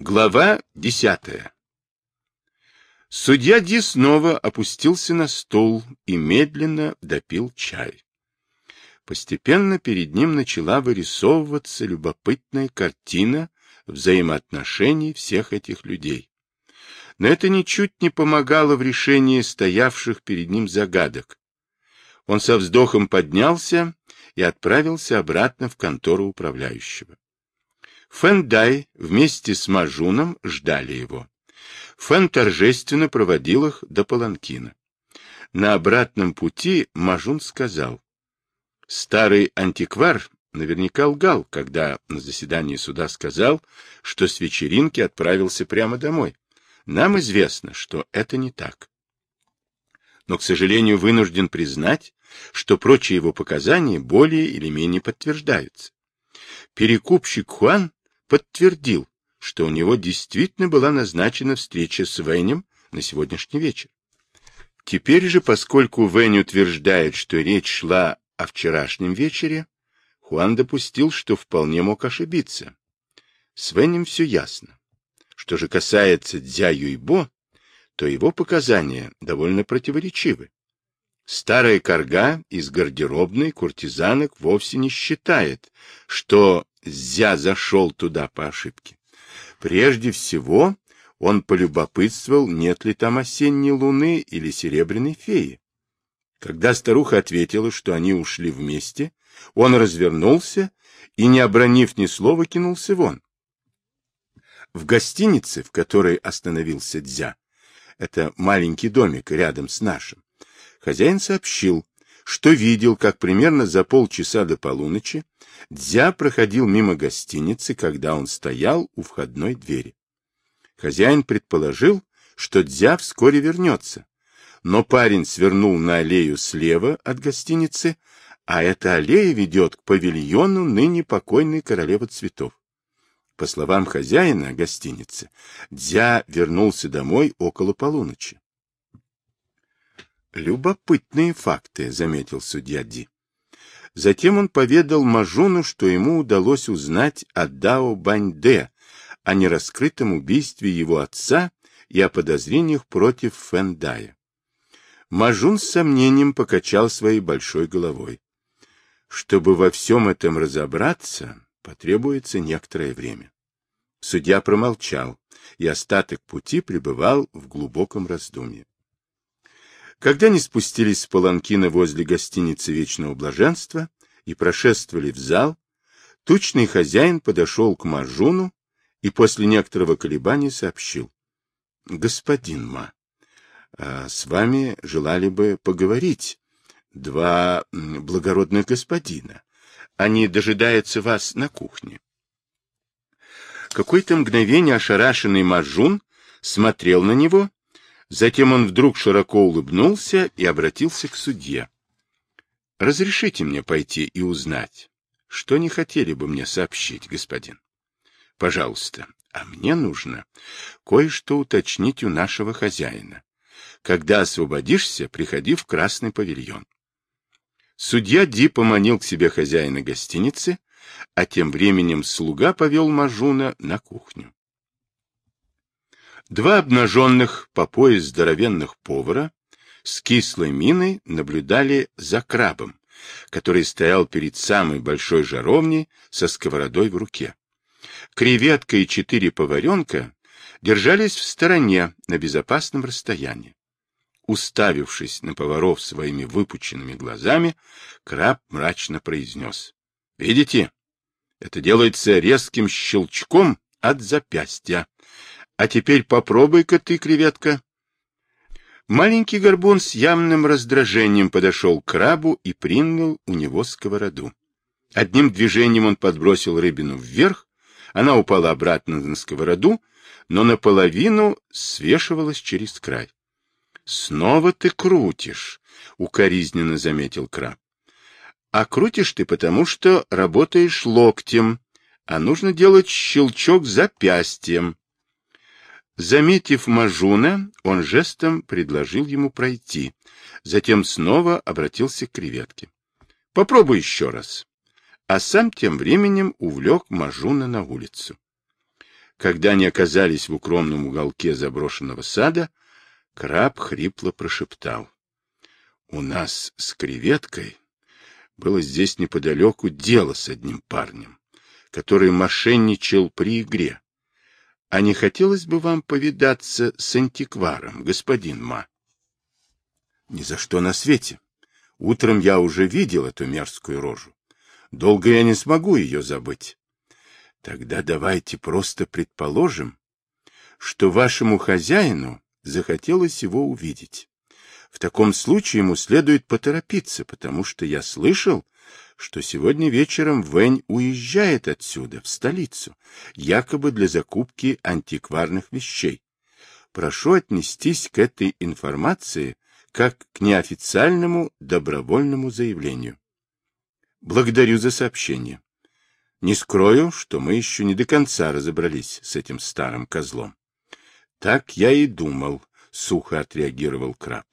Глава десятая Судья Ди снова опустился на стул и медленно допил чай. Постепенно перед ним начала вырисовываться любопытная картина взаимоотношений всех этих людей. Но это ничуть не помогало в решении стоявших перед ним загадок. Он со вздохом поднялся и отправился обратно в контору управляющего. Фэндай вместе с Мажуном ждали его. Фэн торжественно проводил их до Паланкина. На обратном пути Мажун сказал, «Старый антиквар наверняка лгал, когда на заседании суда сказал, что с вечеринки отправился прямо домой. Нам известно, что это не так. Но, к сожалению, вынужден признать, что прочие его показания более или менее подтверждаются. Перекупщик Хуан подтвердил, что у него действительно была назначена встреча с Венем на сегодняшний вечер. Теперь же, поскольку Вэнь утверждает, что речь шла о вчерашнем вечере, Хуан допустил, что вполне мог ошибиться. С Вэнем все ясно. Что же касается Дзя Юйбо, то его показания довольно противоречивы. Старая корга из гардеробной куртизанок вовсе не считает, что Зя зашел туда по ошибке. Прежде всего, он полюбопытствовал, нет ли там осенней луны или серебряной феи. Когда старуха ответила, что они ушли вместе, он развернулся и, не обронив ни слова, кинулся вон. В гостинице, в которой остановился Дзя, это маленький домик рядом с нашим, хозяин сообщил, что видел, как примерно за полчаса до полуночи Дзя проходил мимо гостиницы, когда он стоял у входной двери. Хозяин предположил, что Дзя вскоре вернется, но парень свернул на аллею слева от гостиницы, а эта аллея ведет к павильону ныне покойной королевы цветов. По словам хозяина гостиницы, Дзя вернулся домой около полуночи. Любопытные факты, заметил судья Ди. Затем он поведал Мажуну, что ему удалось узнать о Дао Баньде, о нераскрытом убийстве его отца и о подозрениях против Фэндая. Мажун с сомнением покачал своей большой головой. Чтобы во всем этом разобраться, потребуется некоторое время. Судья промолчал, и остаток пути пребывал в глубоком раздумье. Когда они спустились с Паланкина возле гостиницы Вечного Блаженства и прошествовали в зал, тучный хозяин подошел к Маржуну и после некоторого колебания сообщил. — Господин Ма, а с вами желали бы поговорить два благородных господина. Они дожидаются вас на кухне. Какое-то мгновение ошарашенный Маржун смотрел на него Затем он вдруг широко улыбнулся и обратился к судье. — Разрешите мне пойти и узнать, что не хотели бы мне сообщить, господин? — Пожалуйста, а мне нужно кое-что уточнить у нашего хозяина. Когда освободишься, приходи в красный павильон. Судья Ди поманил к себе хозяина гостиницы, а тем временем слуга повел Мажуна на кухню. Два обнаженных по пояс здоровенных повара с кислой миной наблюдали за крабом, который стоял перед самой большой жаровней со сковородой в руке. Креветка и четыре поваренка держались в стороне на безопасном расстоянии. Уставившись на поваров своими выпученными глазами, краб мрачно произнес. — Видите, это делается резким щелчком от запястья. А теперь попробуй-ка ты, креветка. Маленький горбун с явным раздражением подошел к крабу и принял у него сковороду. Одним движением он подбросил рыбину вверх, она упала обратно на сковороду, но наполовину свешивалась через край. — Снова ты крутишь, — укоризненно заметил краб. — А крутишь ты потому, что работаешь локтем, а нужно делать щелчок запястьем. Заметив Мажуна, он жестом предложил ему пройти, затем снова обратился к креветке. — Попробуй еще раз. А сам тем временем увлек Мажуна на улицу. Когда они оказались в укромном уголке заброшенного сада, краб хрипло прошептал. — У нас с креветкой было здесь неподалеку дело с одним парнем, который мошенничал при игре. А не хотелось бы вам повидаться с антикваром, господин Ма? — Ни за что на свете. Утром я уже видел эту мерзкую рожу. Долго я не смогу ее забыть. Тогда давайте просто предположим, что вашему хозяину захотелось его увидеть. В таком случае ему следует поторопиться, потому что я слышал, что сегодня вечером Вэнь уезжает отсюда, в столицу, якобы для закупки антикварных вещей. Прошу отнестись к этой информации как к неофициальному добровольному заявлению. Благодарю за сообщение. Не скрою, что мы еще не до конца разобрались с этим старым козлом. Так я и думал, сухо отреагировал краб.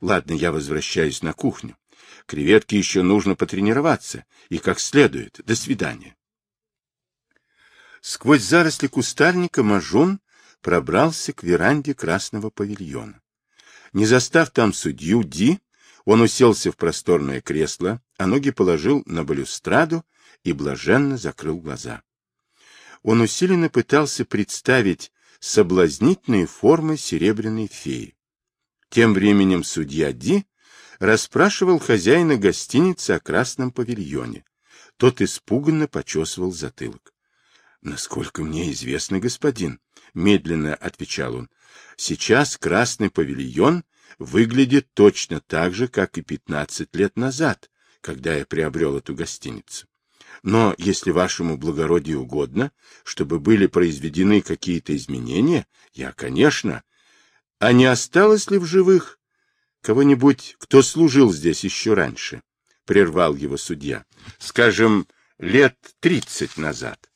Ладно, я возвращаюсь на кухню. Креветке еще нужно потренироваться, и как следует. До свидания. Сквозь заросли кустарника Мажун пробрался к веранде красного павильона. Не застав там судью Ди, он уселся в просторное кресло, а ноги положил на балюстраду и блаженно закрыл глаза. Он усиленно пытался представить соблазнительные формы серебряной феи. Тем временем судья Ди расспрашивал хозяина гостиницы о красном павильоне. Тот испуганно почесывал затылок. — Насколько мне известно, господин, — медленно отвечал он, — сейчас красный павильон выглядит точно так же, как и пятнадцать лет назад, когда я приобрел эту гостиницу. Но если вашему благородию угодно, чтобы были произведены какие-то изменения, я, конечно... А не осталось ли в живых кого-нибудь, кто служил здесь еще раньше? Прервал его судья. Скажем, лет тридцать назад.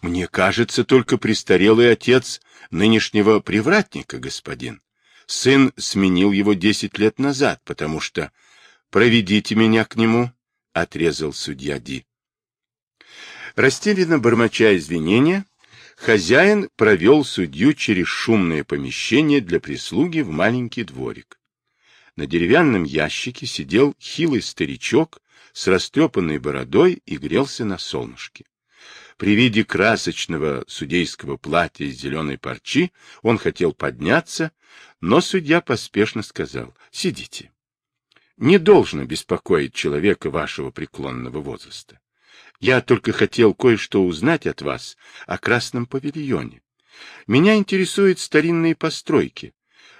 Мне кажется, только престарелый отец нынешнего привратника, господин. Сын сменил его десять лет назад, потому что... Проведите меня к нему, — отрезал судья Ди. Растерянно бормоча извинения, хозяин провел судью через шумное помещение для прислуги в маленький дворик. На деревянном ящике сидел хилый старичок с растрепанной бородой и грелся на солнышке. При виде красочного судейского платья из зеленой парчи он хотел подняться, но судья поспешно сказал «Сидите». Не должно беспокоить человека вашего преклонного возраста. Я только хотел кое-что узнать от вас о Красном павильоне. Меня интересуют старинные постройки.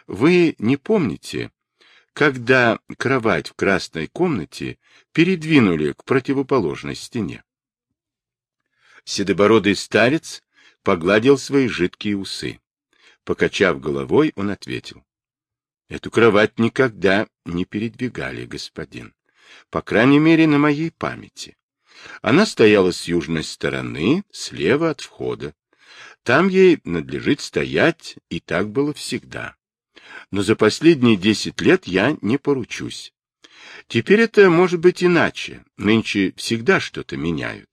Вы не помните, когда кровать в красной комнате передвинули к противоположной стене? Седобородый старец погладил свои жидкие усы. Покачав головой, он ответил. — Эту кровать никогда не передвигали, господин. По крайней мере, на моей памяти. Она стояла с южной стороны, слева от входа. Там ей надлежит стоять, и так было всегда. Но за последние десять лет я не поручусь. Теперь это может быть иначе. Нынче всегда что-то меняют.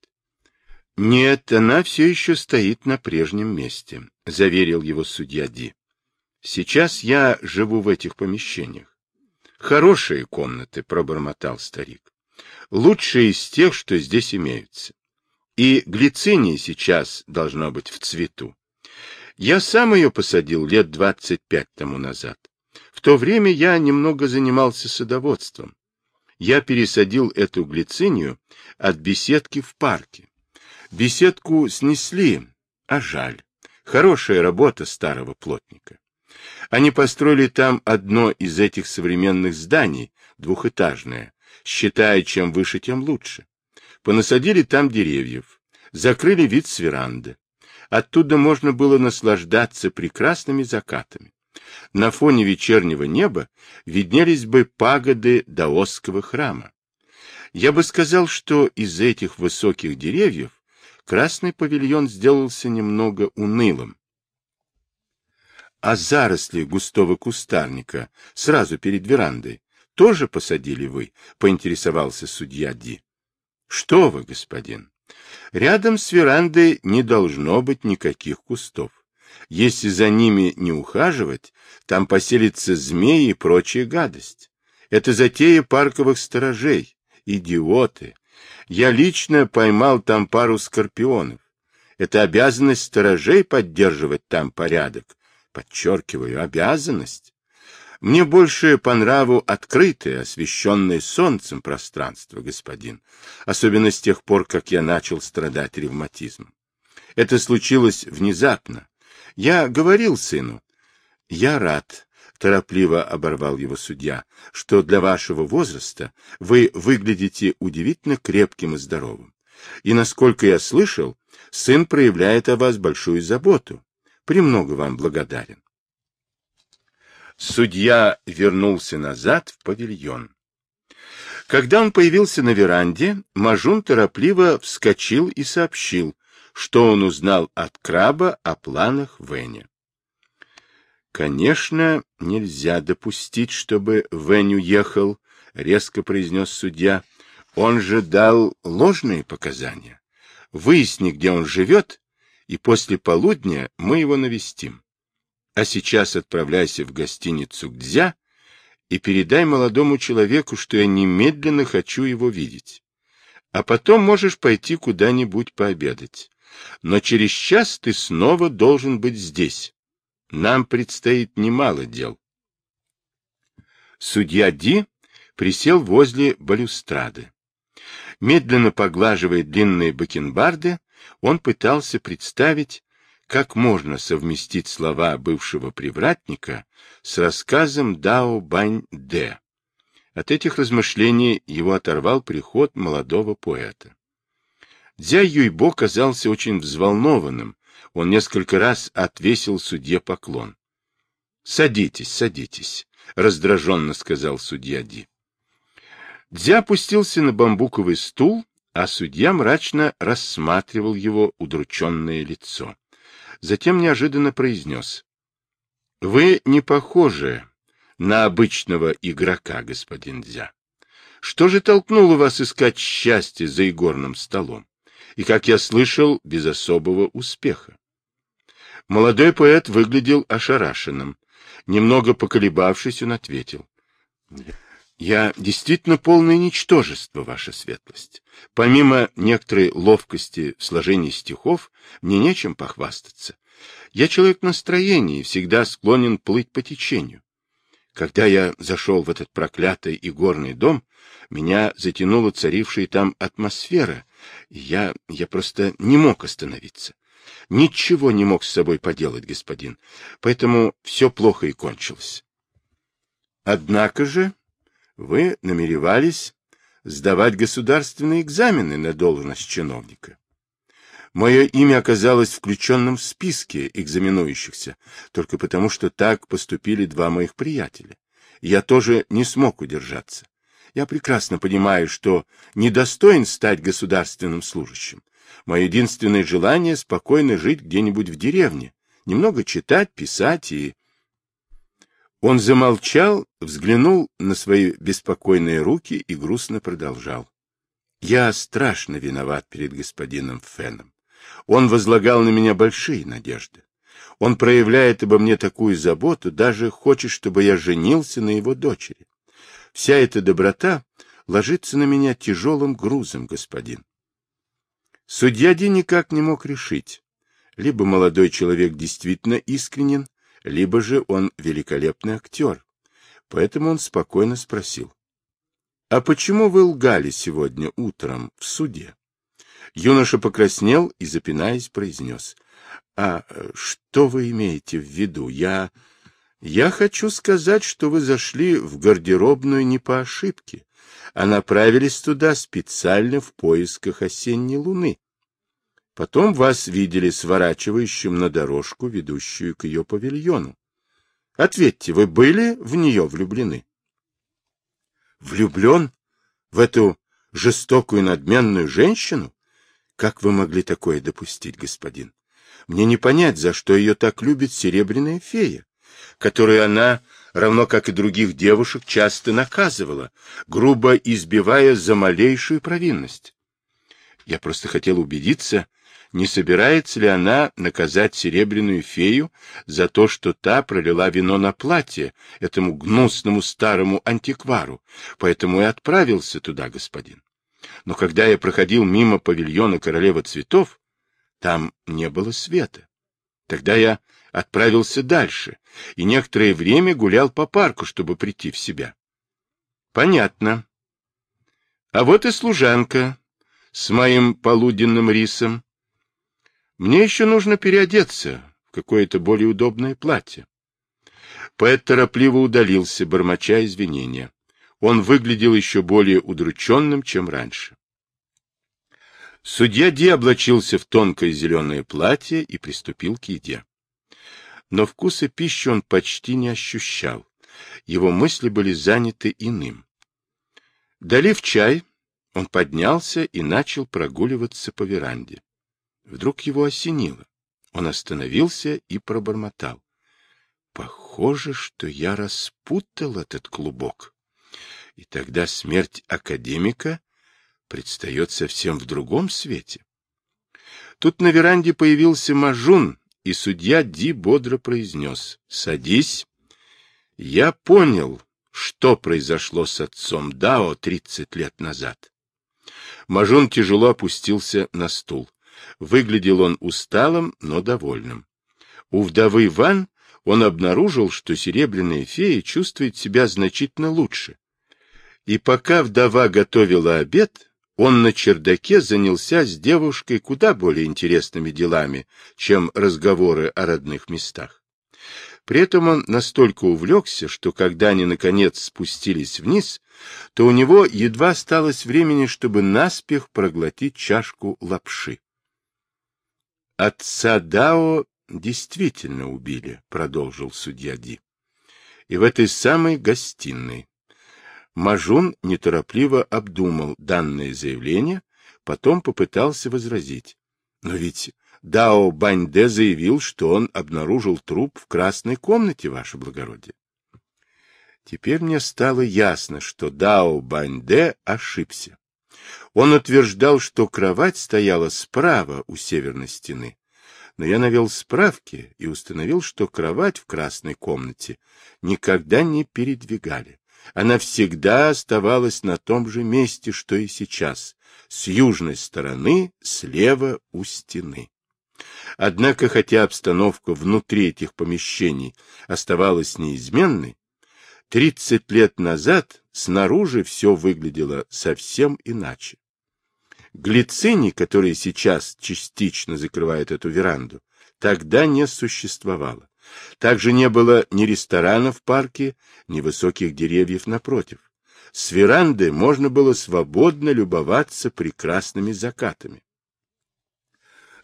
Нет, она все еще стоит на прежнем месте, заверил его судья Ди. Сейчас я живу в этих помещениях. Хорошие комнаты, пробормотал старик. Лучшие из тех, что здесь имеются. И глициния сейчас должна быть в цвету. Я сам ее посадил лет двадцать пять тому назад. В то время я немного занимался садоводством. Я пересадил эту глицинию от беседки в парке. Беседку снесли, а жаль. Хорошая работа старого плотника. Они построили там одно из этих современных зданий, двухэтажное, считая, чем выше, тем лучше. Понасадили там деревьев, закрыли вид с веранды. Оттуда можно было наслаждаться прекрасными закатами. На фоне вечернего неба виднелись бы пагоды даосского храма. Я бы сказал, что из этих высоких деревьев красный павильон сделался немного унылым. А заросли густого кустарника сразу перед верандой тоже посадили вы? — поинтересовался судья Ди. — Что вы, господин, Рядом с верандой не должно быть никаких кустов. Если за ними не ухаживать, там поселится змеи и прочая гадость. Это затея парковых сторожей. Идиоты. Я лично поймал там пару скорпионов. Это обязанность сторожей поддерживать там порядок. Подчеркиваю, обязанность. Мне больше по нраву открытое, освещенное солнцем пространство, господин, особенно с тех пор, как я начал страдать ревматизмом. Это случилось внезапно. Я говорил сыну. Я рад, торопливо оборвал его судья, что для вашего возраста вы выглядите удивительно крепким и здоровым. И, насколько я слышал, сын проявляет о вас большую заботу. Премного вам благодарен. Судья вернулся назад в павильон. Когда он появился на веранде, Мажун торопливо вскочил и сообщил, что он узнал от краба о планах Веня. «Конечно, нельзя допустить, чтобы Вень уехал», — резко произнес судья. «Он же дал ложные показания. Выясни, где он живет, и после полудня мы его навестим. А сейчас отправляйся в гостиницу Гдзя и передай молодому человеку, что я немедленно хочу его видеть. А потом можешь пойти куда-нибудь пообедать. Но через час ты снова должен быть здесь. Нам предстоит немало дел. Судья Ди присел возле балюстрады. Медленно поглаживая длинные бакенбарды, он пытался представить, как можно совместить слова бывшего привратника с рассказом Дао Бань-де. От этих размышлений его оторвал приход молодого поэта. Дзя Юйбо казался очень взволнованным, он несколько раз отвесил судье поклон. — Садитесь, садитесь, — раздраженно сказал судья Ди. Дзя опустился на бамбуковый стул, а судья мрачно рассматривал его удрученное лицо. Затем неожиданно произнес. — Вы не похожи на обычного игрока, господин Дзя. Что же толкнуло вас искать счастье за игорным столом? И, как я слышал, без особого успеха. Молодой поэт выглядел ошарашенным. Немного поколебавшись, он ответил. — Я действительно полное ничтожество, ваша светлость. Помимо некоторой ловкости в сложении стихов, мне нечем похвастаться. Я человек настроения и всегда склонен плыть по течению. Когда я зашел в этот проклятый и горный дом, меня затянула царившая там атмосфера, и я, я просто не мог остановиться. Ничего не мог с собой поделать, господин, поэтому все плохо и кончилось. Однако же вы намеревались сдавать государственные экзамены на должность чиновника. Мое имя оказалось включенным в списке экзаменующихся, только потому, что так поступили два моих приятеля. Я тоже не смог удержаться. Я прекрасно понимаю, что недостоин стать государственным служащим, Мое единственное желание — спокойно жить где-нибудь в деревне, немного читать, писать и... Он замолчал, взглянул на свои беспокойные руки и грустно продолжал. Я страшно виноват перед господином Феном. Он возлагал на меня большие надежды. Он проявляет обо мне такую заботу, даже хочет, чтобы я женился на его дочери. Вся эта доброта ложится на меня тяжелым грузом, господин. Судья Ди никак не мог решить. Либо молодой человек действительно искренен, либо же он великолепный актер. Поэтому он спокойно спросил. — А почему вы лгали сегодня утром в суде? Юноша покраснел и, запинаясь, произнес. — А что вы имеете в виду? Я... Я хочу сказать, что вы зашли в гардеробную не по ошибке а направились туда специально в поисках осенней луны. Потом вас видели сворачивающим на дорожку, ведущую к ее павильону. Ответьте, вы были в нее влюблены? Влюблен? В эту жестокую надменную женщину? Как вы могли такое допустить, господин? Мне не понять, за что ее так любит серебряная фея, которую она равно как и других девушек, часто наказывала, грубо избивая за малейшую провинность. Я просто хотел убедиться, не собирается ли она наказать серебряную фею за то, что та пролила вино на платье этому гнусному старому антиквару, поэтому и отправился туда, господин. Но когда я проходил мимо павильона королевы цветов, там не было света. Тогда я отправился дальше и некоторое время гулял по парку, чтобы прийти в себя. Понятно. А вот и служанка с моим полуденным рисом. Мне еще нужно переодеться в какое-то более удобное платье. Поэт торопливо удалился, бормоча извинения. Он выглядел еще более удрученным, чем раньше. Судья Ди облачился в тонкое зеленое платье и приступил к еде. Но вкуса пищи он почти не ощущал. Его мысли были заняты иным. Долив чай, он поднялся и начал прогуливаться по веранде. Вдруг его осенило. Он остановился и пробормотал. Похоже, что я распутал этот клубок. И тогда смерть академика предстает совсем в другом свете. Тут на веранде появился Мажун, и судья Ди бодро произнес «Садись». Я понял, что произошло с отцом Дао тридцать лет назад. Мажун тяжело опустился на стул. Выглядел он усталым, но довольным. У вдовы Ван он обнаружил, что серебряная фея чувствует себя значительно лучше. И пока вдова готовила обед, он на чердаке занялся с девушкой куда более интересными делами, чем разговоры о родных местах. При этом он настолько увлекся, что когда они, наконец, спустились вниз, то у него едва осталось времени, чтобы наспех проглотить чашку лапши. «Отца Дао действительно убили», — продолжил судья Ди. «И в этой самой гостиной. Мажун неторопливо обдумал данное заявление, потом попытался возразить. Но ведь Дао Баньде заявил, что он обнаружил труп в красной комнате, ваше благородие. Теперь мне стало ясно, что Дао Баньде ошибся. Он утверждал, что кровать стояла справа у северной стены, но я навел справки и установил, что кровать в красной комнате никогда не передвигали она всегда оставалась на том же месте, что и сейчас, с южной стороны, слева у стены. Однако, хотя обстановка внутри этих помещений оставалась неизменной, 30 лет назад снаружи все выглядело совсем иначе. Глицини, которые сейчас частично закрывают эту веранду, тогда не существовало. Также не было ни ресторана в парке, ни высоких деревьев напротив. С веранды можно было свободно любоваться прекрасными закатами.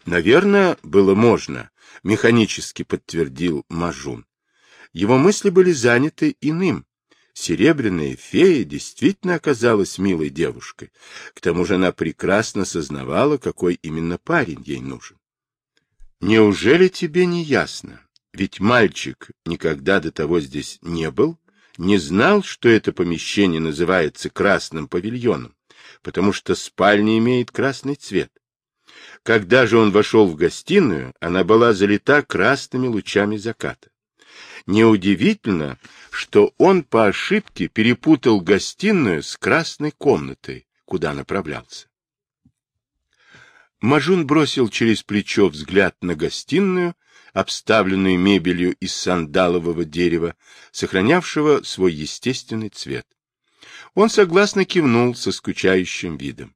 Наверное, было можно, механически подтвердил Мажун. Его мысли были заняты иным. Серебряная фея действительно оказалась милой девушкой. К тому же она прекрасно сознавала, какой именно парень ей нужен. Неужели тебе не ясно? Ведь мальчик никогда до того здесь не был, не знал, что это помещение называется красным павильоном, потому что спальня имеет красный цвет. Когда же он вошел в гостиную, она была залита красными лучами заката. Неудивительно, что он по ошибке перепутал гостиную с красной комнатой, куда направлялся. Мажун бросил через плечо взгляд на гостиную, обставленную мебелью из сандалового дерева, сохранявшего свой естественный цвет. Он согласно кивнул со скучающим видом.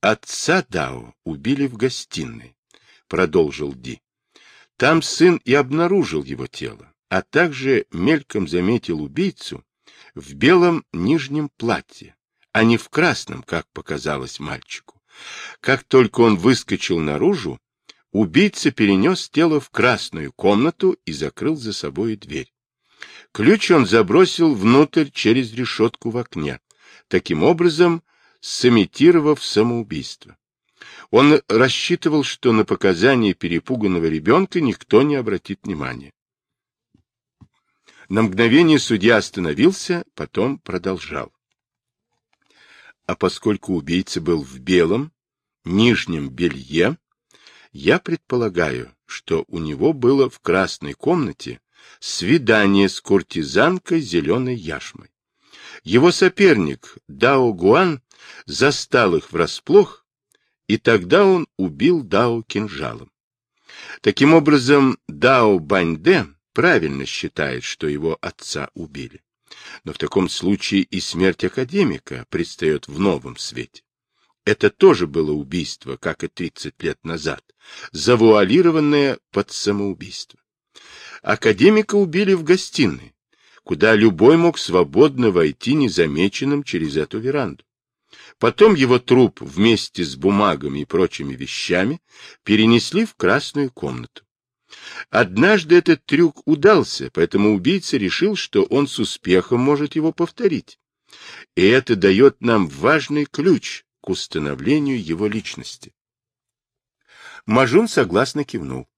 «Отца Дао убили в гостиной», — продолжил Ди. «Там сын и обнаружил его тело, а также мельком заметил убийцу в белом нижнем платье, а не в красном, как показалось мальчику. Как только он выскочил наружу, Убийца перенес тело в красную комнату и закрыл за собой дверь. Ключ он забросил внутрь через решетку в окне, таким образом сымитировав самоубийство. Он рассчитывал, что на показания перепуганного ребенка никто не обратит внимания. На мгновение судья остановился, потом продолжал. А поскольку убийца был в белом, нижнем белье, я предполагаю, что у него было в красной комнате свидание с куртизанкой зеленой яшмой. Его соперник Дао Гуан застал их врасплох, и тогда он убил Дао кинжалом. Таким образом, Дао Баньде правильно считает, что его отца убили. Но в таком случае и смерть академика предстает в новом свете. Это тоже было убийство, как и 30 лет назад, завуалированное под самоубийство. Академика убили в гостиной, куда любой мог свободно войти незамеченным через эту веранду. Потом его труп вместе с бумагами и прочими вещами перенесли в красную комнату. Однажды этот трюк удался, поэтому убийца решил, что он с успехом может его повторить. И это дает нам важный ключ к установлению его личности. Мажун согласно кивнул.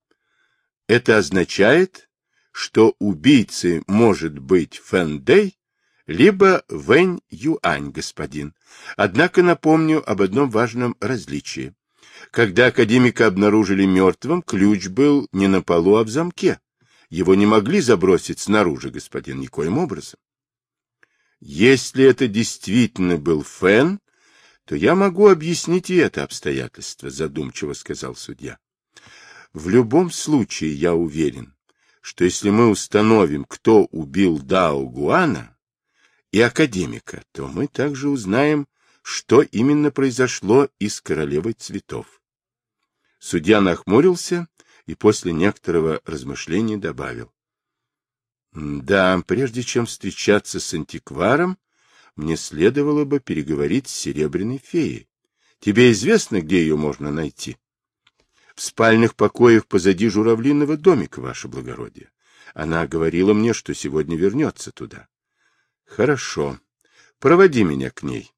Это означает, что убийцей может быть Фэн Дэй, либо Вэнь Юань, господин. Однако напомню об одном важном различии. Когда академика обнаружили мертвым, ключ был не на полу, а в замке. Его не могли забросить снаружи, господин, никоим образом. Если это действительно был Фэн, то я могу объяснить и это обстоятельство, задумчиво сказал судья. В любом случае, я уверен, что если мы установим, кто убил Дао Гуана и академика, то мы также узнаем, что именно произошло и с королевой цветов. Судья нахмурился и после некоторого размышления добавил. Да, прежде чем встречаться с антикваром, мне следовало бы переговорить с серебряной феей. Тебе известно, где ее можно найти? В спальных покоях позади журавлиного домика, ваше благородие. Она говорила мне, что сегодня вернется туда. Хорошо. Проводи меня к ней.